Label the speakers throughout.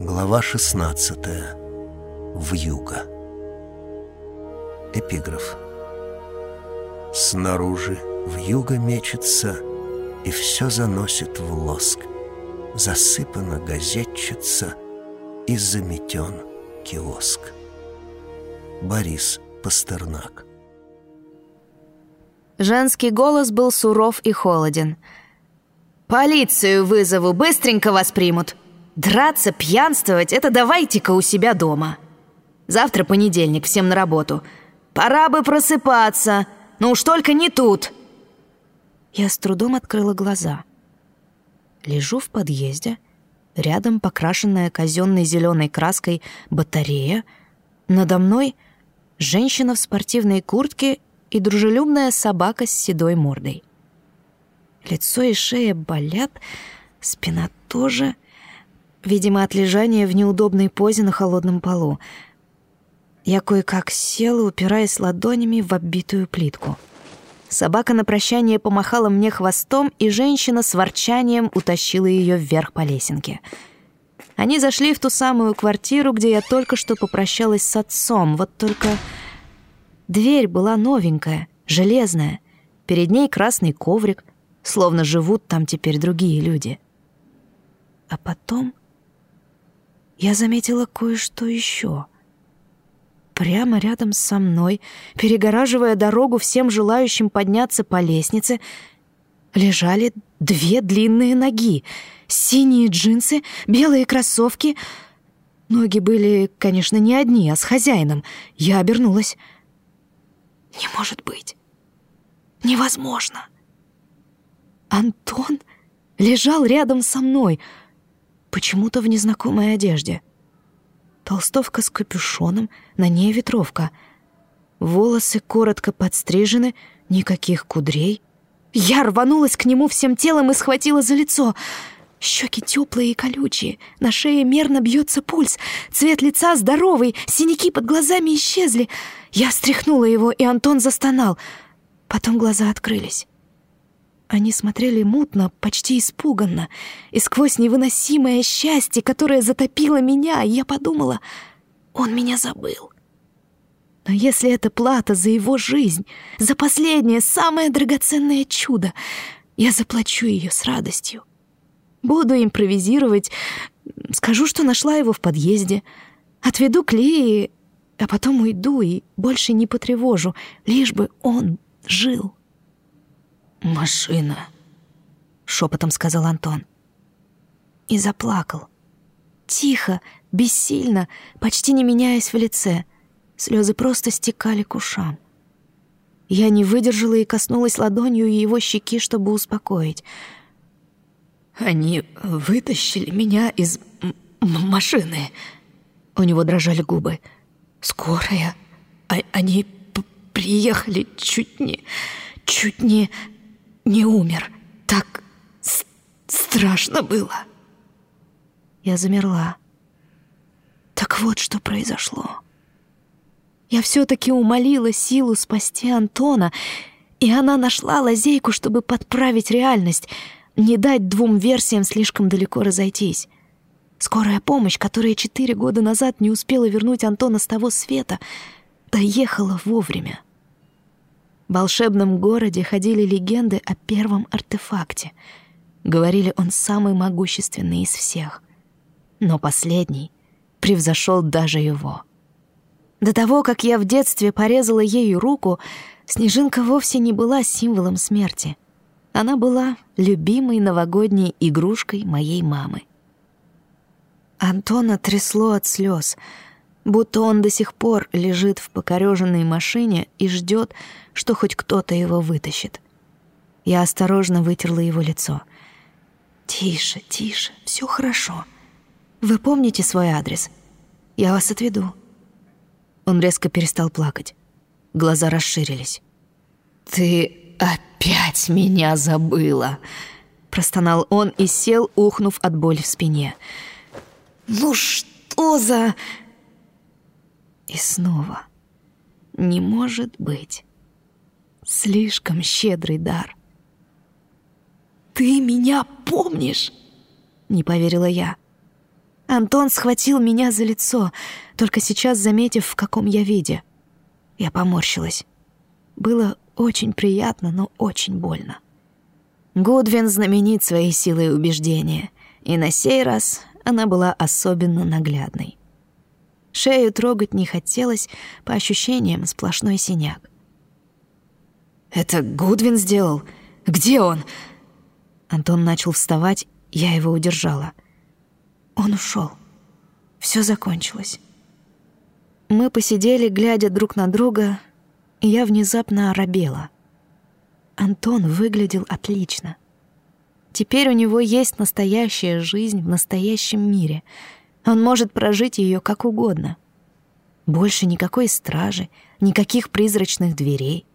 Speaker 1: Глава 16. Вьюга. Эпиграф. Снаружи вьюга мечется и все заносит в лоск. Засыпана газетчица и заметен киоск. Борис Пастернак.
Speaker 2: Женский голос был суров и холоден. «Полицию вызову, быстренько вас примут!» Драться, пьянствовать — это давайте-ка у себя дома. Завтра понедельник, всем на работу. Пора бы просыпаться. Ну уж только не тут. Я с трудом открыла глаза. Лежу в подъезде. Рядом покрашенная казенной зеленой краской батарея. Надо мной женщина в спортивной куртке и дружелюбная собака с седой мордой. Лицо и шея болят, спина тоже — видимо, от лежания в неудобной позе на холодном полу. Я кое-как села, упираясь ладонями в оббитую плитку. Собака на прощание помахала мне хвостом, и женщина с ворчанием утащила ее вверх по лесенке. Они зашли в ту самую квартиру, где я только что попрощалась с отцом, вот только дверь была новенькая, железная, перед ней красный коврик, словно живут там теперь другие люди. А потом я заметила кое-что еще. Прямо рядом со мной, перегораживая дорогу всем желающим подняться по лестнице, лежали две длинные ноги, синие джинсы, белые кроссовки. Ноги были, конечно, не одни, а с хозяином. Я обернулась. Не может быть. Невозможно. Антон лежал рядом со мной — почему-то в незнакомой одежде. Толстовка с капюшоном, на ней ветровка. Волосы коротко подстрижены, никаких кудрей. Я рванулась к нему всем телом и схватила за лицо. Щеки теплые и колючие, на шее мерно бьется пульс, цвет лица здоровый, синяки под глазами исчезли. Я встряхнула его, и Антон застонал. Потом глаза открылись. Они смотрели мутно, почти испуганно, и сквозь невыносимое счастье, которое затопило меня, я подумала, он меня забыл. Но если это плата за его жизнь, за последнее, самое драгоценное чудо, я заплачу ее с радостью. Буду импровизировать, скажу, что нашла его в подъезде, отведу к Лии, а потом уйду и больше не потревожу, лишь бы он жил».
Speaker 3: «Машина», — шепотом сказал Антон.
Speaker 2: И заплакал. Тихо, бессильно, почти не меняясь в лице. Слезы просто стекали к ушам. Я не выдержала и коснулась ладонью его щеки, чтобы успокоить.
Speaker 3: «Они вытащили меня из машины». У него дрожали губы. «Скорая. А они приехали чуть не... чуть не...» не умер. Так страшно было.
Speaker 2: Я замерла. Так вот, что произошло. Я все-таки умолила силу спасти Антона, и она нашла лазейку, чтобы подправить реальность, не дать двум версиям слишком далеко разойтись. Скорая помощь, которая четыре года назад не успела вернуть Антона с того света, доехала вовремя. Волшебном городе ходили легенды о первом артефакте. Говорили, он самый могущественный из всех. Но последний превзошел даже его. До того, как я в детстве порезала ею руку, снежинка вовсе не была символом смерти. Она была любимой новогодней игрушкой моей мамы. Антона трясло от слез — будто он до сих пор лежит в покореженной машине и ждет, что хоть кто-то его вытащит. Я осторожно вытерла его лицо. «Тише, тише, все хорошо. Вы помните свой адрес? Я вас отведу». Он резко перестал плакать. Глаза расширились.
Speaker 3: «Ты опять меня забыла!»
Speaker 2: Простонал он и сел, ухнув от боли в спине. «Ну что за...» И снова. Не может быть. Слишком щедрый дар. «Ты меня помнишь?» — не поверила я. Антон схватил меня за лицо, только сейчас заметив, в каком я виде. Я поморщилась. Было очень приятно, но очень больно. Гудвин знаменит своей силой убеждения, и на сей раз она была особенно наглядной. Шею трогать не хотелось, по ощущениям сплошной синяк.
Speaker 3: «Это Гудвин сделал? Где он?»
Speaker 2: Антон начал вставать, я его удержала. Он ушел. Все закончилось. Мы посидели, глядя друг на друга, и я внезапно оробела. Антон выглядел отлично. Теперь у него есть настоящая жизнь в настоящем мире. Он может прожить ее как угодно. Больше никакой стражи, никаких призрачных дверей.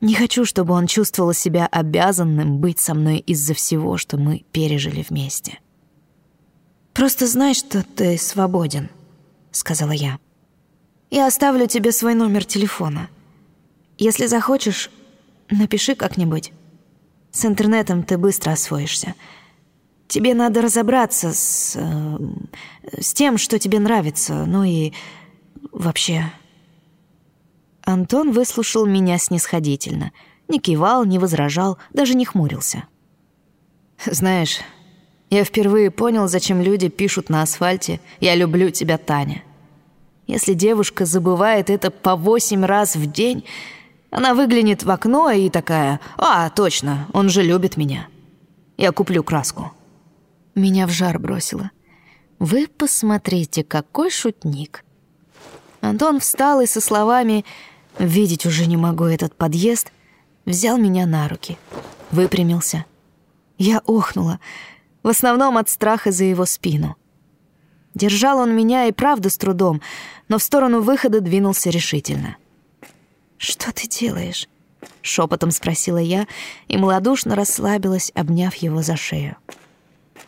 Speaker 2: Не хочу, чтобы он чувствовал себя обязанным быть со мной из-за всего, что мы пережили вместе. «Просто знай, что ты свободен», — сказала я. «Я оставлю тебе свой номер телефона. Если захочешь, напиши как-нибудь. С интернетом ты быстро освоишься. Тебе надо разобраться с... Э, с тем, что тебе нравится, ну и вообще...» Антон выслушал меня снисходительно. Не кивал, не возражал, даже не хмурился.
Speaker 3: «Знаешь, я впервые понял, зачем люди пишут на асфальте «Я люблю тебя, Таня». Если девушка забывает это по восемь раз в день, она выглянет в окно и такая «А, точно, он же любит меня. Я куплю краску».
Speaker 2: Меня в жар бросило. «Вы посмотрите, какой шутник». Антон встал и со словами «Видеть уже не могу этот подъезд», взял меня на руки, выпрямился. Я охнула — в основном от страха за его спину. Держал он меня и правда с трудом, но в сторону выхода двинулся решительно. «Что ты делаешь?» — шепотом спросила я и малодушно расслабилась, обняв его за шею.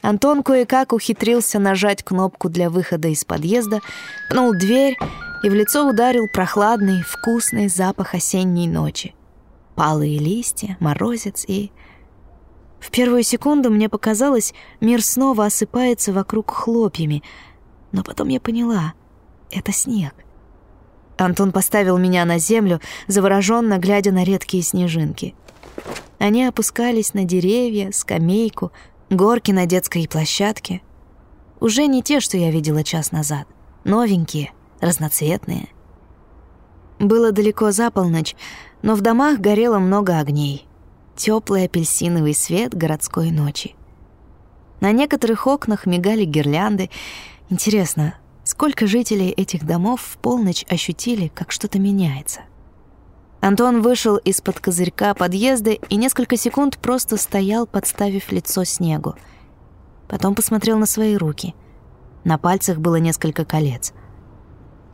Speaker 2: Антон кое-как ухитрился нажать кнопку для выхода из подъезда, пнул дверь и в лицо ударил прохладный, вкусный запах осенней ночи. Палые листья, морозец и в первую секунду мне показалось, мир снова осыпается вокруг хлопьями, но потом я поняла — это снег. Антон поставил меня на землю, завороженно глядя на редкие снежинки. Они опускались на деревья, скамейку, горки на детской площадке. Уже не те, что я видела час назад. Новенькие, разноцветные. Было далеко за полночь, но в домах горело много огней — теплый апельсиновый свет городской ночи. На некоторых окнах мигали гирлянды. Интересно, сколько жителей этих домов в полночь ощутили, как что-то меняется? Антон вышел из-под козырька подъезда и несколько секунд просто стоял, подставив лицо снегу. Потом посмотрел на свои руки. На пальцах было несколько колец.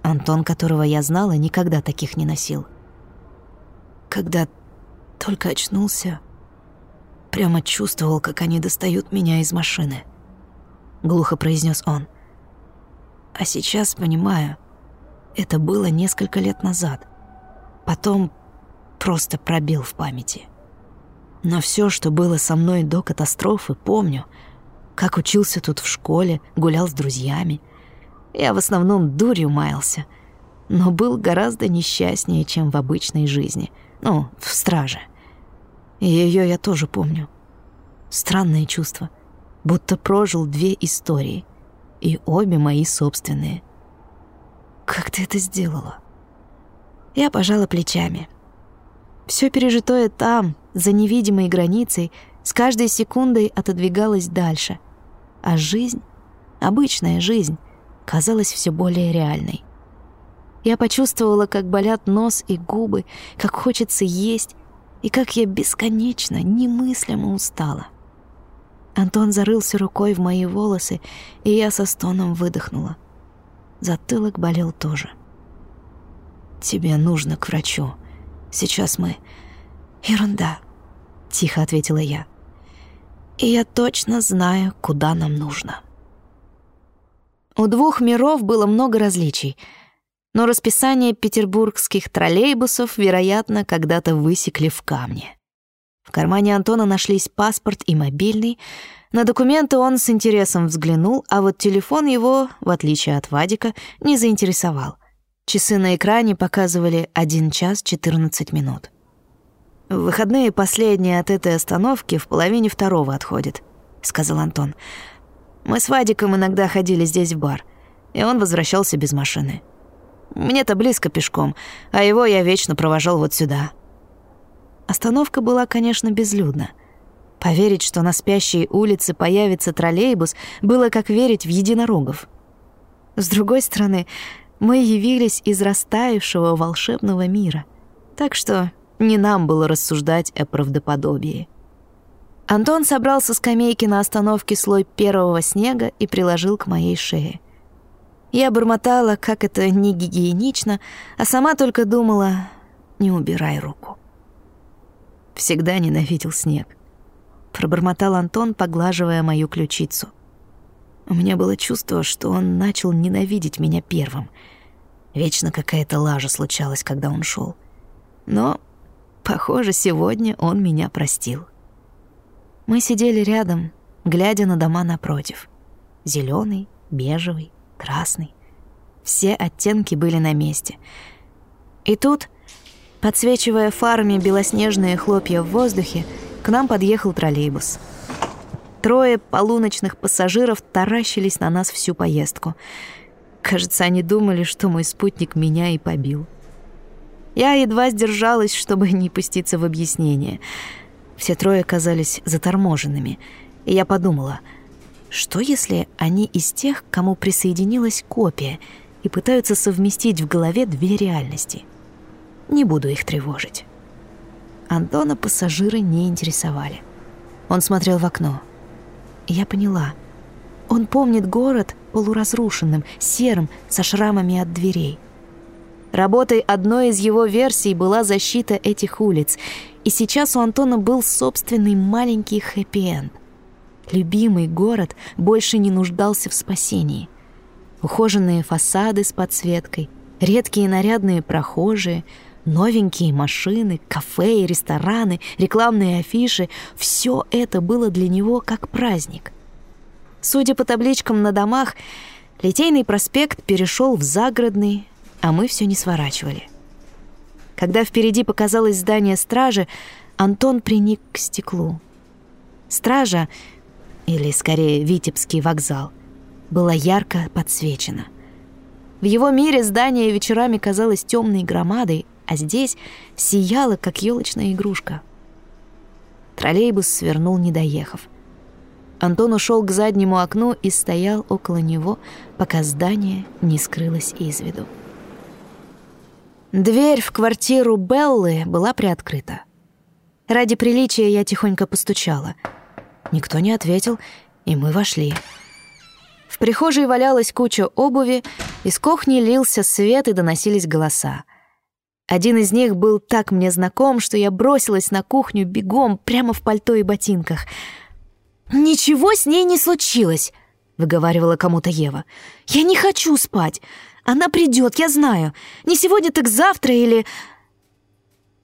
Speaker 2: Антон, которого я знала, никогда таких не носил. Когда только очнулся, прямо чувствовал, как они достают меня из машины. Глухо произнес он. А сейчас понимаю, это было несколько лет назад. Потом просто пробил в памяти. Но все, что было со мной до катастрофы, помню. Как учился тут в школе, гулял с друзьями. Я в основном дурью маялся, но был гораздо несчастнее, чем в обычной жизни — ну, в страже. Ее я тоже помню. Странное чувство. Будто прожил две истории. И обе мои собственные. Как ты это сделала? Я пожала плечами. Все пережитое там, за невидимой границей, с каждой секундой отодвигалось дальше. А жизнь, обычная жизнь, казалась все более реальной. Я почувствовала, как болят нос и губы, как хочется есть, и как я бесконечно, немыслимо устала. Антон зарылся рукой в мои волосы, и я со стоном выдохнула. Затылок болел тоже. «Тебе нужно к врачу. Сейчас мы...» «Ерунда», — тихо ответила я. «И я точно знаю, куда нам нужно». У двух миров было много различий — но расписание петербургских троллейбусов, вероятно, когда-то высекли в камне. В кармане Антона нашлись паспорт и мобильный. На документы он с интересом взглянул, а вот телефон его, в отличие от Вадика, не заинтересовал. Часы на экране показывали 1 час 14 минут. «В выходные последние от этой остановки в половине второго отходит», — сказал Антон. «Мы с Вадиком иногда ходили здесь в бар, и он возвращался без машины. Мне-то близко пешком, а его я вечно провожал вот сюда». Остановка была, конечно, безлюдна. Поверить, что на спящей улице появится троллейбус, было как верить в единорогов. С другой стороны, мы явились из растаявшего волшебного мира. Так что не нам было рассуждать о правдоподобии. Антон собрал со скамейки на остановке слой первого снега и приложил к моей шее. Я бормотала, как это не гигиенично, а сама только думала «не убирай руку» всегда ненавидел снег. Пробормотал Антон, поглаживая мою ключицу. У меня было чувство, что он начал ненавидеть меня первым. Вечно какая-то лажа случалась, когда он шел. Но, похоже, сегодня он меня простил. Мы сидели рядом, глядя на дома напротив. Зеленый, бежевый, красный. Все оттенки были на месте. И тут Подсвечивая фарами белоснежные хлопья в воздухе, к нам подъехал троллейбус. Трое полуночных пассажиров таращились на нас всю поездку. Кажется, они думали, что мой спутник меня и побил. Я едва сдержалась, чтобы не пуститься в объяснение. Все трое казались заторможенными, и я подумала, что если они из тех, кому присоединилась копия, и пытаются совместить в голове две реальности — не буду их тревожить. Антона пассажиры не интересовали. Он смотрел в окно. Я поняла. Он помнит город полуразрушенным, серым, со шрамами от дверей. Работой одной из его версий была защита этих улиц, и сейчас у Антона был собственный маленький хэппи-энд. Любимый город больше не нуждался в спасении. Ухоженные фасады с подсветкой, редкие нарядные прохожие — Новенькие машины, кафе и рестораны, рекламные афиши — все это было для него как праздник. Судя по табличкам на домах, Литейный проспект перешел в загородный, а мы все не сворачивали. Когда впереди показалось здание стражи, Антон приник к стеклу. Стража, или скорее Витебский вокзал, была ярко подсвечена. В его мире здание вечерами казалось темной громадой, а здесь сияла, как елочная игрушка. Троллейбус свернул, не доехав. Антон ушел к заднему окну и стоял около него, пока здание не скрылось из виду. Дверь в квартиру Беллы была приоткрыта. Ради приличия я тихонько постучала. Никто не ответил, и мы вошли. В прихожей валялась куча обуви, из кухни лился свет и доносились голоса. Один из них был так мне знаком, что я бросилась на кухню бегом прямо в пальто и ботинках. «Ничего с ней не случилось», — выговаривала кому-то Ева. «Я не хочу спать. Она придет, я знаю. Не сегодня, так завтра или...»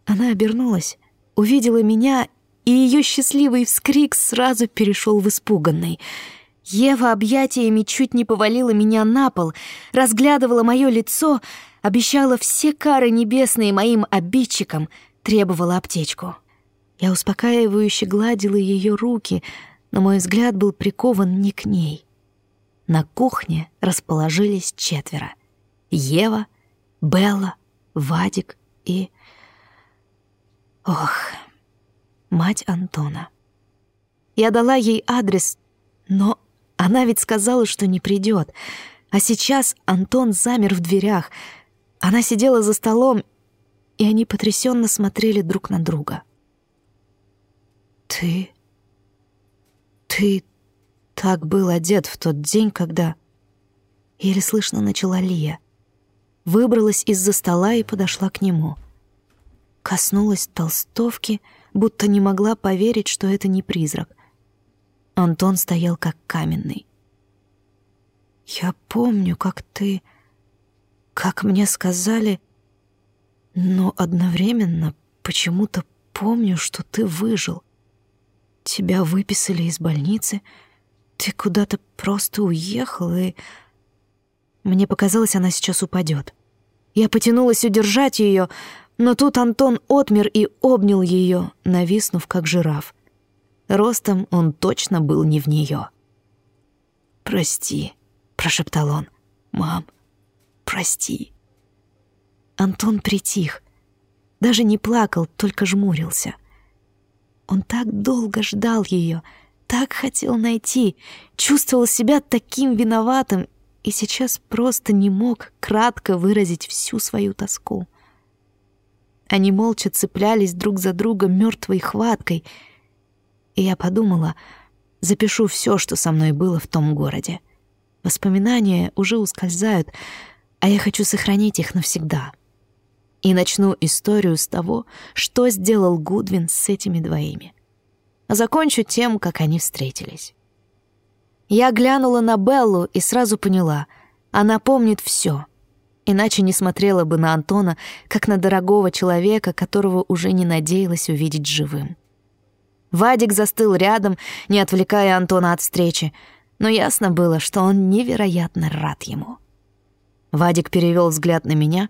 Speaker 2: Она обернулась, увидела меня, и ее счастливый вскрик сразу перешел в испуганный. Ева объятиями чуть не повалила меня на пол, разглядывала мое лицо — обещала все кары небесные моим обидчикам, требовала аптечку. Я успокаивающе гладила ее руки, но мой взгляд был прикован не к ней. На кухне расположились четверо. Ева, Белла, Вадик и... Ох, мать Антона. Я дала ей адрес, но она ведь сказала, что не придет. А сейчас Антон замер в дверях — она сидела за столом, и они потрясенно смотрели друг на друга. «Ты... ты так был одет в тот день, когда...» Еле слышно начала Лия. Выбралась из-за стола и подошла к нему. Коснулась толстовки, будто не могла поверить, что это не призрак. Антон стоял как каменный. «Я помню, как ты...» как мне сказали, но одновременно почему-то помню, что ты выжил. Тебя выписали из больницы, ты куда-то просто уехал, и... Мне показалось, она сейчас упадет. Я потянулась удержать ее, но тут Антон отмер и обнял ее, нависнув как жираф. Ростом он точно был не в нее. «Прости», — прошептал он. «Мам, прости». Антон притих. Даже не плакал, только жмурился. Он так долго ждал ее, так хотел найти, чувствовал себя таким виноватым и сейчас просто не мог кратко выразить всю свою тоску. Они молча цеплялись друг за друга мертвой хваткой, и я подумала, запишу все, что со мной было в том городе. Воспоминания уже ускользают, а я хочу сохранить их навсегда. И начну историю с того, что сделал Гудвин с этими двоими. А закончу тем, как они встретились. Я глянула на Беллу и сразу поняла, она помнит все, иначе не смотрела бы на Антона, как на дорогого человека, которого уже не надеялась увидеть живым. Вадик застыл рядом, не отвлекая Антона от встречи, но ясно было, что он невероятно рад ему. Вадик перевел взгляд на меня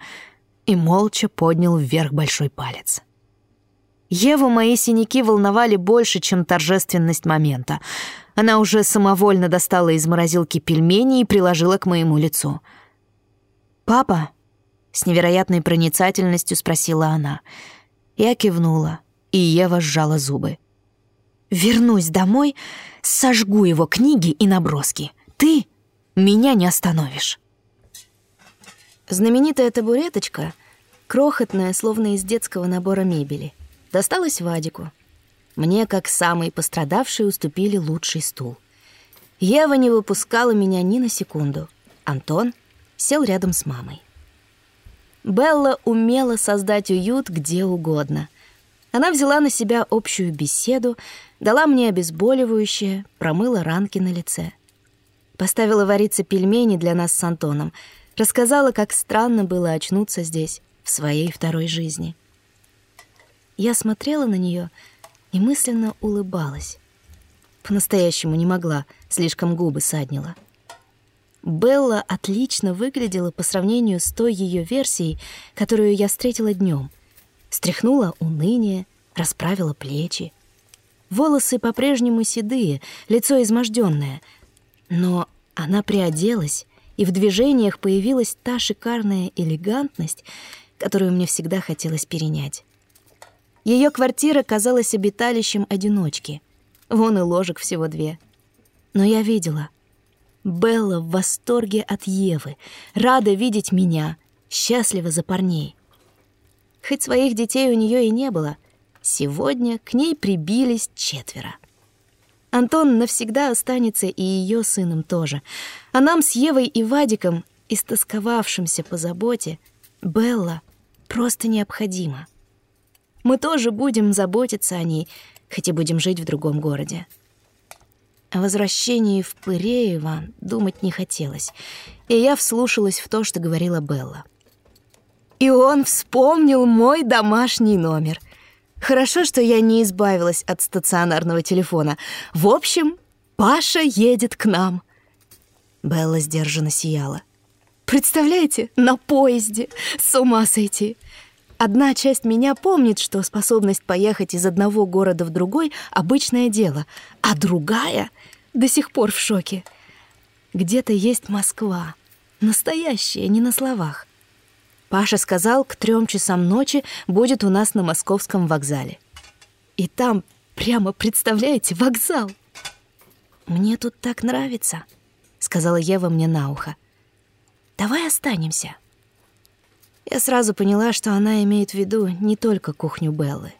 Speaker 2: и молча поднял вверх большой палец. Еву мои синяки волновали больше, чем торжественность момента. Она уже самовольно достала из морозилки пельмени и приложила к моему лицу. «Папа?» — с невероятной проницательностью спросила она. Я кивнула, и Ева сжала зубы. «Вернусь домой, сожгу его книги и наброски. Ты меня не остановишь». Знаменитая табуреточка, крохотная, словно из детского набора мебели, досталась Вадику — мне, как самой пострадавшей, уступили лучший стул. Ева не выпускала меня ни на секунду. Антон сел рядом с мамой. Белла умела создать уют где угодно. Она взяла на себя общую беседу, дала мне обезболивающее, промыла ранки на лице. Поставила вариться пельмени для нас с Антоном, рассказала, как странно было очнуться здесь, в своей второй жизни. Я смотрела на нее — и мысленно улыбалась. По-настоящему не могла, слишком губы саднила. Белла отлично выглядела по сравнению с той ее версией, которую я встретила днем. Стряхнула уныние, расправила плечи. Волосы по-прежнему седые, лицо изможденное. Но она приоделась, и в движениях появилась та шикарная элегантность, которую мне всегда хотелось перенять. Ее квартира казалась обиталищем одиночки. Вон и ложек всего две. Но я видела. Белла в восторге от Евы, рада видеть меня, счастлива за парней. Хоть своих детей у нее и не было, сегодня к ней прибились четверо. Антон навсегда останется и ее сыном тоже. А нам с Евой и Вадиком, истосковавшимся по заботе, Белла просто необходима мы тоже будем заботиться о ней, хоть и будем жить в другом городе. О возвращении в Пыреево думать не хотелось, и я вслушалась в то, что говорила Белла. И он вспомнил мой домашний номер. Хорошо, что я не избавилась от стационарного телефона. В общем, Паша едет к нам. Белла сдержанно сияла. Представляете, на поезде. С ума сойти. Одна часть меня помнит, что способность поехать из одного города в другой — обычное дело, а другая до сих пор в шоке. Где-то есть Москва, настоящая, не на словах. Паша сказал, к трем часам ночи будет у нас на московском вокзале. И там прямо, представляете, вокзал. «Мне тут так нравится», — сказала Ева мне на ухо. «Давай останемся». Я сразу поняла, что она имеет в виду не только кухню Беллы.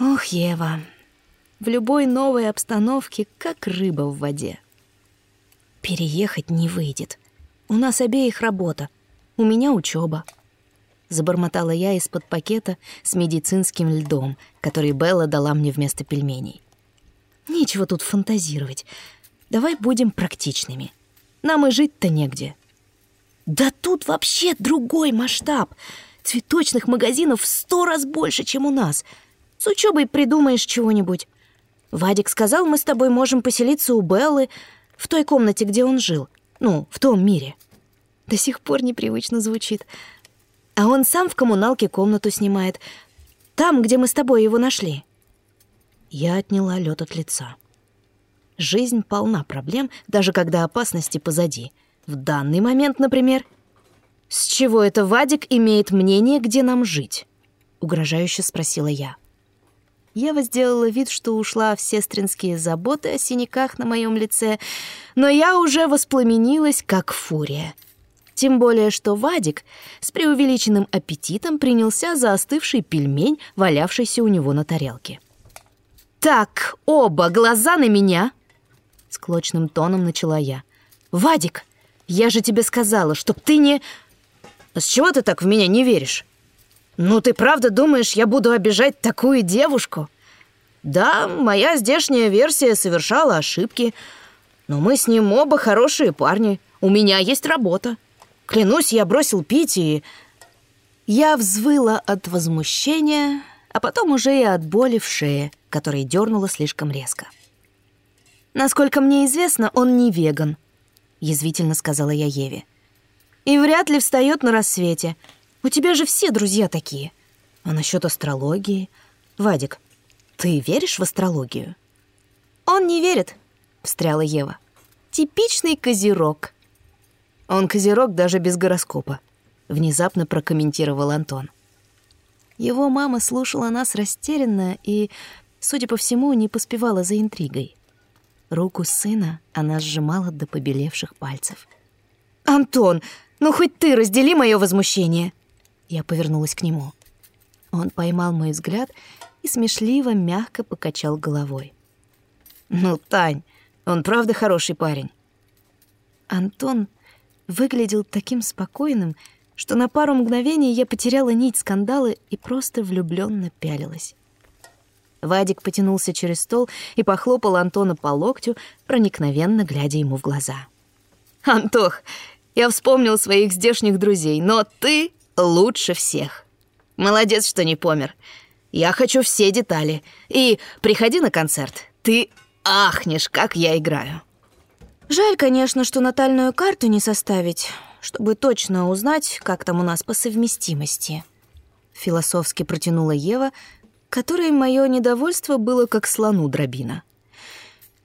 Speaker 2: Ох, Ева, в любой новой обстановке как рыба в воде. Переехать не выйдет. У нас обеих работа, у меня учеба. Забормотала я из-под пакета с медицинским льдом, который Белла дала мне вместо пельменей. Нечего тут фантазировать. Давай будем практичными. Нам и жить-то негде. Да тут вообще другой масштаб. Цветочных магазинов в сто раз больше, чем у нас. С учебой придумаешь чего-нибудь. Вадик сказал, мы с тобой можем поселиться у Беллы в той комнате, где он жил. Ну, в том мире. До сих пор непривычно звучит. А он сам в коммуналке комнату снимает. Там, где мы с тобой его нашли. Я отняла лед от лица. Жизнь полна проблем, даже когда опасности позади. В данный момент, например. С чего это Вадик имеет мнение, где нам жить? Угрожающе спросила я. Ева сделала вид, что ушла в сестринские заботы о синяках на моем лице, но я уже воспламенилась, как фурия. Тем более, что Вадик с преувеличенным аппетитом принялся за остывший пельмень, валявшийся у него на тарелке. «Так, оба глаза на меня!» С клочным тоном начала я. «Вадик, я же тебе сказала, чтоб ты не...» «С чего ты так в меня не веришь?» «Ну ты правда думаешь, я буду обижать такую девушку?» «Да, моя здешняя версия совершала ошибки, но мы с ним оба хорошие парни. У меня есть работа. Клянусь, я бросил пить и...» Я взвыла от возмущения, а потом уже и от боли в шее, которая дернула слишком резко. «Насколько мне известно, он не веган», — язвительно сказала я Еве. «И вряд ли встает на рассвете. У тебя же все друзья такие. А насчет астрологии? Вадик, ты веришь в астрологию? Он не верит, встряла Ева. Типичный козерог. Он козерог даже без гороскопа, внезапно прокомментировал Антон. Его мама слушала нас растерянно и, судя по всему, не поспевала за интригой. Руку сына она сжимала до побелевших пальцев. «Антон, ну хоть ты раздели мое возмущение!» Я повернулась к нему. Он поймал мой взгляд и смешливо, мягко покачал головой. «Ну, Тань, он правда хороший парень». Антон выглядел таким спокойным, что на пару мгновений я потеряла нить скандала и просто влюбленно пялилась. Вадик потянулся через стол и похлопал Антона по локтю, проникновенно глядя ему в глаза. «Антох, я вспомнил своих здешних друзей, но ты лучше всех. Молодец, что не помер. Я хочу все детали. И приходи на концерт. Ты ахнешь, как я играю. Жаль, конечно, что натальную карту не составить, чтобы точно узнать, как там у нас по совместимости. Философски протянула Ева, которой мое недовольство было как слону дробина.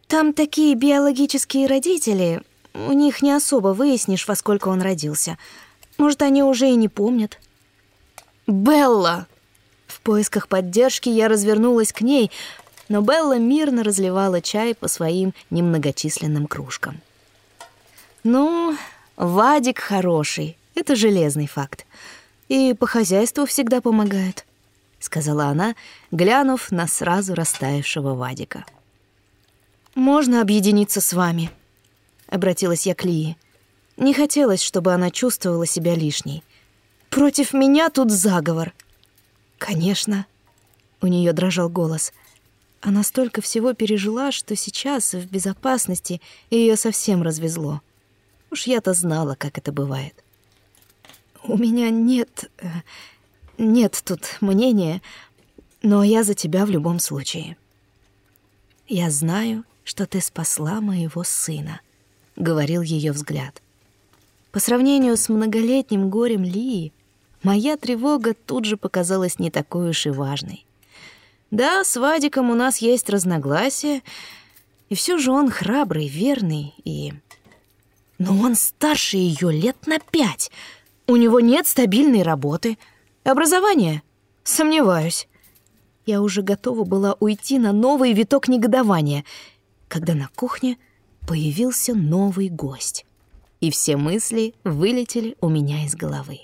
Speaker 2: Там такие биологические родители, у них не особо выяснишь, во сколько он родился — может, они уже и не помнят. «Белла!» В поисках поддержки я развернулась к ней, но Белла мирно разливала чай по своим немногочисленным кружкам. «Ну, Вадик хороший, это железный факт. И по хозяйству всегда помогает», — сказала она, глянув на сразу растаявшего Вадика. «Можно объединиться с вами?» — обратилась я к Лии. Не хотелось, чтобы она чувствовала себя лишней. «Против меня тут заговор!» «Конечно!» — у нее дрожал голос. Она столько всего пережила, что сейчас, в безопасности, ее совсем развезло. Уж я-то знала, как это бывает. «У меня нет... Э, нет тут мнения, но я за тебя в любом случае. Я знаю, что ты спасла моего сына», — говорил ее взгляд. По сравнению с многолетним горем Лии, моя тревога тут же показалась не такой уж и важной. Да, с Вадиком у нас есть разногласия, и все же он храбрый, верный и... Но он старше ее лет на пять. У него нет стабильной работы. Образование? Сомневаюсь. Я уже готова была уйти на новый виток негодования, когда на кухне появился новый гость и все мысли вылетели у меня из головы.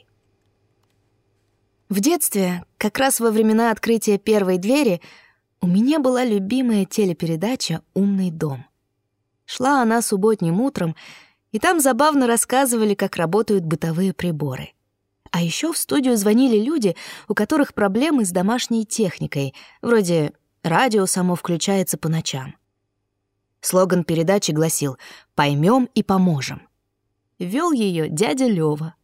Speaker 2: В детстве, как раз во времена открытия первой двери, у меня была любимая телепередача «Умный дом». Шла она субботним утром, и там забавно рассказывали, как работают бытовые приборы. А еще в студию звонили люди, у которых проблемы с домашней техникой, вроде «радио само включается по ночам». Слоган передачи гласил «Поймем и поможем». Вел ее дядя Лева.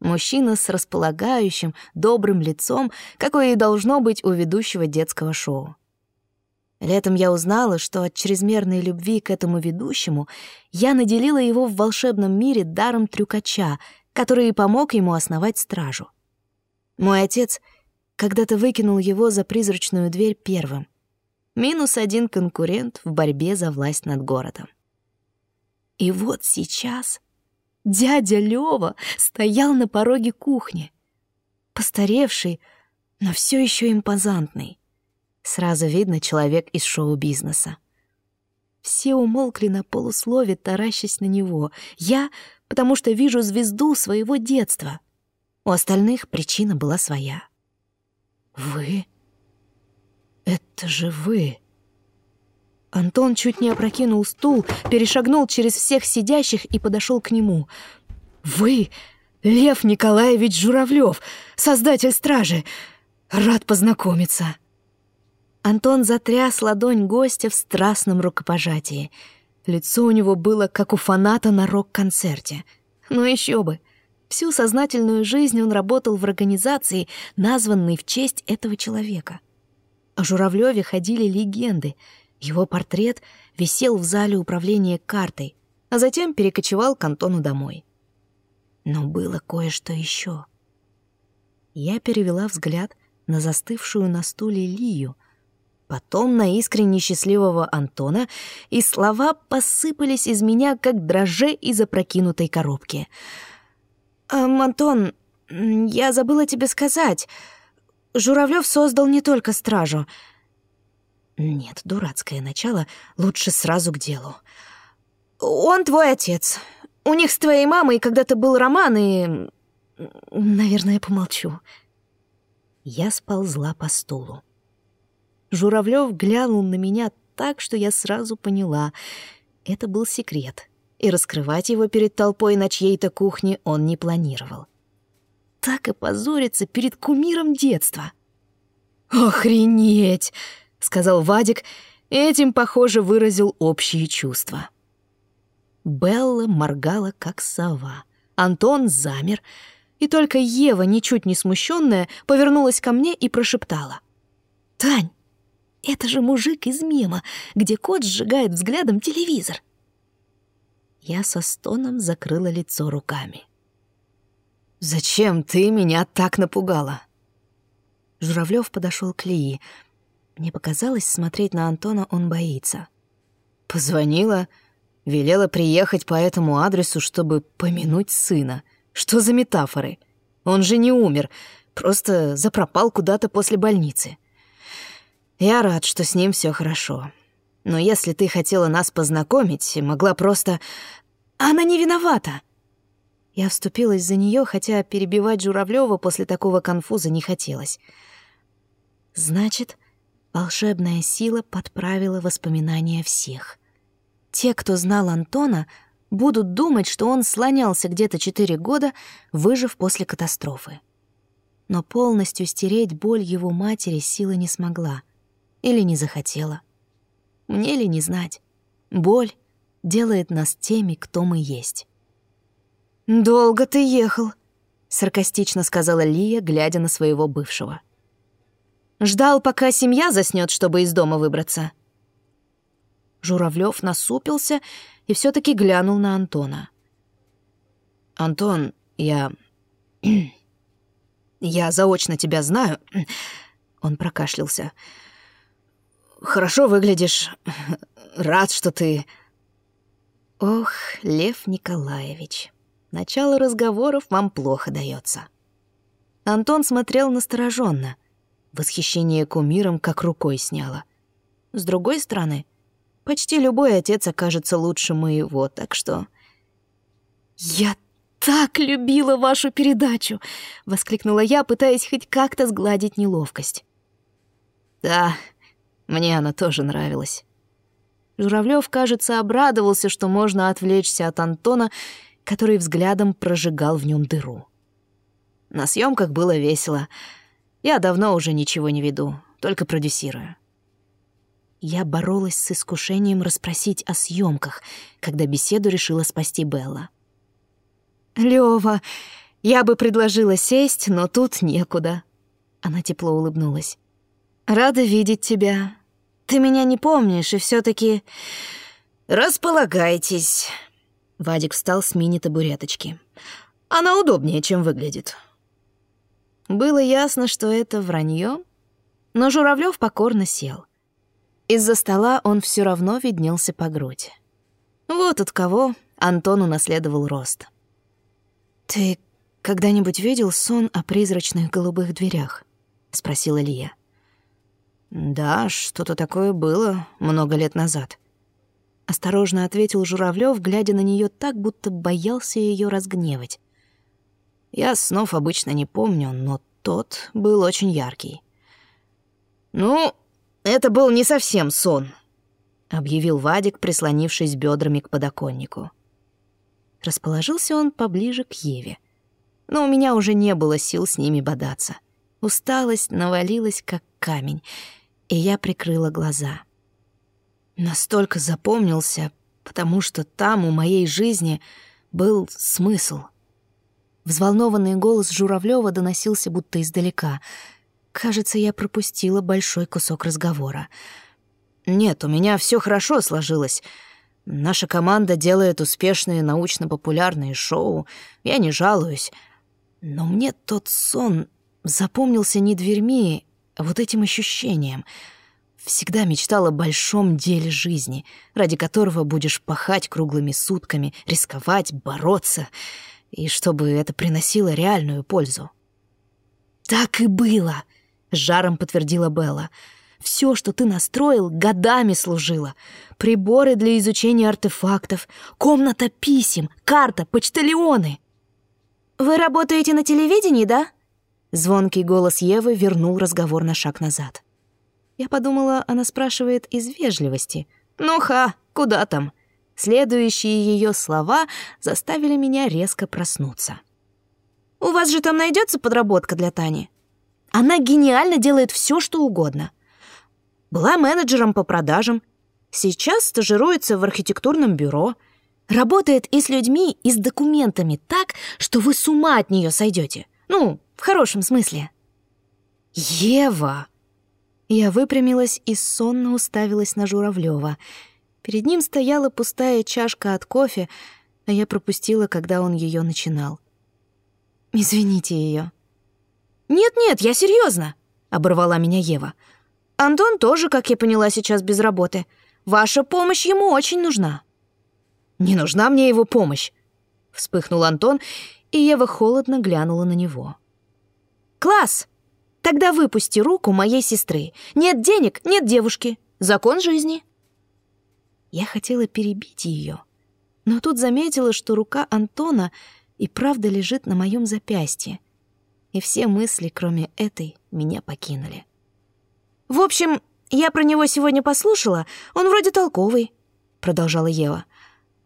Speaker 2: Мужчина с располагающим, добрым лицом, какое и должно быть у ведущего детского шоу. Летом я узнала, что от чрезмерной любви к этому ведущему я наделила его в волшебном мире даром трюкача, который помог ему основать стражу. Мой отец когда-то выкинул его за призрачную дверь первым. Минус один конкурент в борьбе за власть над городом. И вот сейчас дядя Лёва стоял на пороге кухни, постаревший, но все еще импозантный. Сразу видно человек из шоу-бизнеса. Все умолкли на полуслове, таращась на него. Я, потому что вижу звезду своего детства. У остальных причина была своя. «Вы? Это же вы!» Антон чуть не опрокинул стул, перешагнул через всех сидящих и подошел к нему. «Вы, Лев Николаевич Журавлев, создатель стражи! Рад познакомиться!» Антон затряс ладонь гостя в страстном рукопожатии. Лицо у него было, как у фаната на рок-концерте. Ну еще бы! Всю сознательную жизнь он работал в организации, названной в честь этого человека. О Журавлеве ходили легенды — его портрет висел в зале управления картой, а затем перекочевал к Антону домой. Но было кое-что еще. Я перевела взгляд на застывшую на стуле Лию, потом на искренне счастливого Антона, и слова посыпались из меня, как дрожжи из опрокинутой коробки. «Эм, «Антон, я забыла тебе сказать. Журавлев создал не только стражу — нет, дурацкое начало, лучше сразу к делу. Он твой отец. У них с твоей мамой когда-то был роман, и... Наверное, помолчу. Я сползла по стулу. Журавлев глянул на меня так, что я сразу поняла. Это был секрет, и раскрывать его перед толпой на чьей-то кухне он не планировал. Так и позориться перед кумиром детства. «Охренеть!» Сказал Вадик, и этим, похоже, выразил общие чувства. Белла моргала, как сова. Антон замер, и только Ева, ничуть не смущенная, повернулась ко мне и прошептала. «Тань, это же мужик из мема, где кот сжигает взглядом телевизор». Я со стоном закрыла лицо руками. «Зачем ты меня так напугала?» Журавлев подошел к Лии, мне показалось, смотреть на Антона он боится. Позвонила, велела приехать по этому адресу, чтобы помянуть сына. Что за метафоры? Он же не умер, просто запропал куда-то после больницы. Я рад, что с ним все хорошо. Но если ты хотела нас познакомить, могла просто... Она не виновата. Я вступилась за нее, хотя перебивать Журавлева после такого конфуза не хотелось. Значит, Волшебная сила подправила воспоминания всех. Те, кто знал Антона, будут думать, что он слонялся где-то четыре года, выжив после катастрофы. Но полностью стереть боль его матери сила не смогла. Или не захотела. Мне ли не знать? Боль делает нас теми, кто мы есть. «Долго ты ехал», — саркастично сказала Лия, глядя на своего бывшего. Ждал, пока семья заснет, чтобы из дома выбраться. Журавлев насупился и все таки глянул на Антона. «Антон, я... я заочно тебя знаю...» Он прокашлялся. «Хорошо выглядишь. Рад, что ты...» «Ох, Лев Николаевич, начало разговоров вам плохо дается. Антон смотрел настороженно. Восхищение кумиром как рукой сняло. С другой стороны, почти любой отец окажется лучше моего, так что... «Я так любила вашу передачу!» — воскликнула я, пытаясь хоть как-то сгладить неловкость. «Да, мне она тоже нравилась». Журавлёв, кажется, обрадовался, что можно отвлечься от Антона, который взглядом прожигал в нем дыру. На съемках было весело — я давно уже ничего не веду, только продюсирую. Я боролась с искушением расспросить о съемках, когда беседу решила спасти Белла. «Лёва, Я бы предложила сесть, но тут некуда». Она тепло улыбнулась. «Рада видеть тебя. Ты меня не помнишь, и все таки «Располагайтесь». Вадик встал с мини-табуреточки. «Она удобнее, чем выглядит». Было ясно, что это вранье, но Журавлев покорно сел. Из-за стола он все равно виднелся по грудь. Вот от кого Антон унаследовал рост. «Ты когда-нибудь видел сон о призрачных голубых дверях?» — спросил Илья. «Да, что-то такое было много лет назад», — осторожно ответил Журавлев, глядя на нее так, будто боялся ее разгневать. «Я снов обычно не помню, но тот был очень яркий». «Ну, это был не совсем сон», — объявил Вадик, прислонившись бедрами к подоконнику. Расположился он поближе к Еве. Но у меня уже не было сил с ними бодаться. Усталость навалилась, как камень, и я прикрыла глаза. Настолько запомнился, потому что там у моей жизни был смысл. Взволнованный голос Журавлева доносился будто издалека. Кажется, я пропустила большой кусок разговора. «Нет, у меня все хорошо сложилось. Наша команда делает успешные научно-популярные шоу. Я не жалуюсь. Но мне тот сон запомнился не дверьми, а вот этим ощущением. Всегда мечтала о большом деле жизни, ради которого будешь пахать круглыми сутками, рисковать, бороться, и чтобы это приносило реальную пользу. «Так и было!» — с жаром подтвердила Белла — все, что ты настроил, годами служило. Приборы для изучения артефактов, комната писем, карта, почтальоны. «Вы работаете на телевидении, да?» Звонкий голос Евы вернул разговор на шаг назад. Я подумала, она спрашивает из вежливости. «Ну ха, куда там?» Следующие ее слова заставили меня резко проснуться. «У вас же там найдется подработка для Тани?» Она гениально делает все, что угодно. Была менеджером по продажам. Сейчас стажируется в архитектурном бюро. Работает и с людьми, и с документами так, что вы с ума от нее сойдете. Ну, в хорошем смысле. Ева! Я выпрямилась и сонно уставилась на Журавлева. Перед ним стояла пустая чашка от кофе, а я пропустила, когда он ее начинал. Извините ее. Нет-нет, я серьезно, оборвала меня Ева. Антон тоже, как я поняла, сейчас без работы. Ваша помощь ему очень нужна». «Не нужна мне его помощь», — вспыхнул Антон, и Ева холодно глянула на него. «Класс! Тогда выпусти руку моей сестры. Нет денег, нет девушки. Закон жизни». Я хотела перебить ее, но тут заметила, что рука Антона и правда лежит на моем запястье, и все мысли, кроме этой, меня покинули. «В общем, я про него сегодня послушала, он вроде толковый», — продолжала Ева.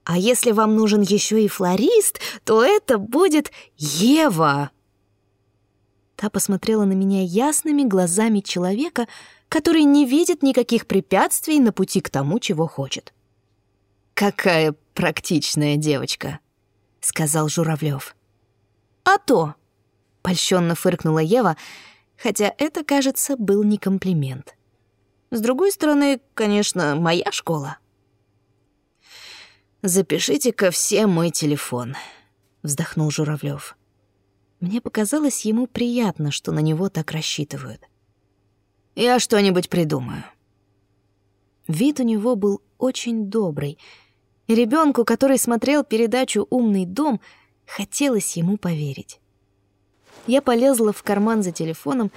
Speaker 2: «А если вам нужен еще и флорист, то это будет Ева». Та посмотрела на меня ясными глазами человека, который не видит никаких препятствий на пути к тому, чего хочет. «Какая практичная девочка», — сказал Журавлев. «А то», — польщенно фыркнула Ева, — хотя это, кажется, был не комплимент. С другой стороны, конечно, моя школа. «Запишите-ка все мой телефон», — вздохнул Журавлев. Мне показалось ему приятно, что на него так рассчитывают. «Я что-нибудь придумаю». Вид у него был очень добрый, ребенку, который смотрел передачу «Умный дом», хотелось ему поверить. Я полезла в карман за телефоном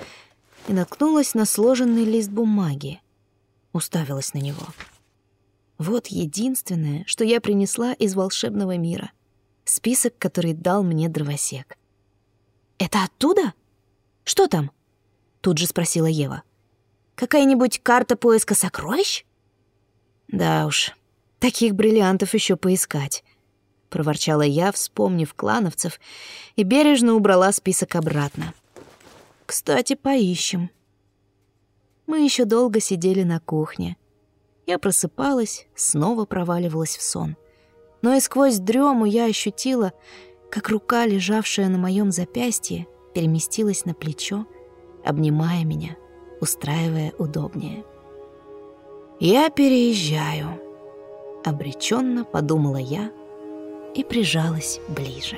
Speaker 2: и наткнулась на сложенный лист бумаги. Уставилась на него. Вот единственное, что я принесла из волшебного мира. Список, который дал мне дровосек. «Это оттуда? Что там?» Тут же спросила Ева. «Какая-нибудь карта поиска сокровищ?» «Да уж, таких бриллиантов еще поискать проворчала я, вспомнив клановцев, и бережно убрала список обратно. Кстати, поищем. Мы еще долго сидели на кухне. Я просыпалась, снова проваливалась в сон. Но и сквозь дрему я ощутила, как рука, лежавшая на моем запястье, переместилась на плечо, обнимая меня, устраивая удобнее. «Я переезжаю», — обреченно подумала я и прижалась ближе.